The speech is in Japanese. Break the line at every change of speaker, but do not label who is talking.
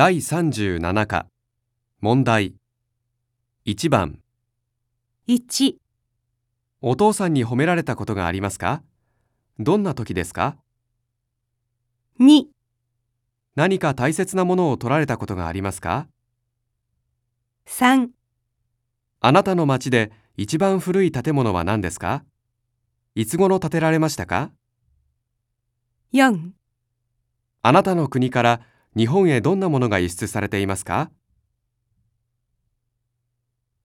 第37課。問題。1番。
1、
お父さんに褒められたことがありますか？どんな時ですか
？2、
何か大切なものを取られたことがありますか
？3、
あなたの町で一番古い建物は何ですか？いつ頃建てられましたか
？4
あなたの国から日本へどんなものが輸出されていますか？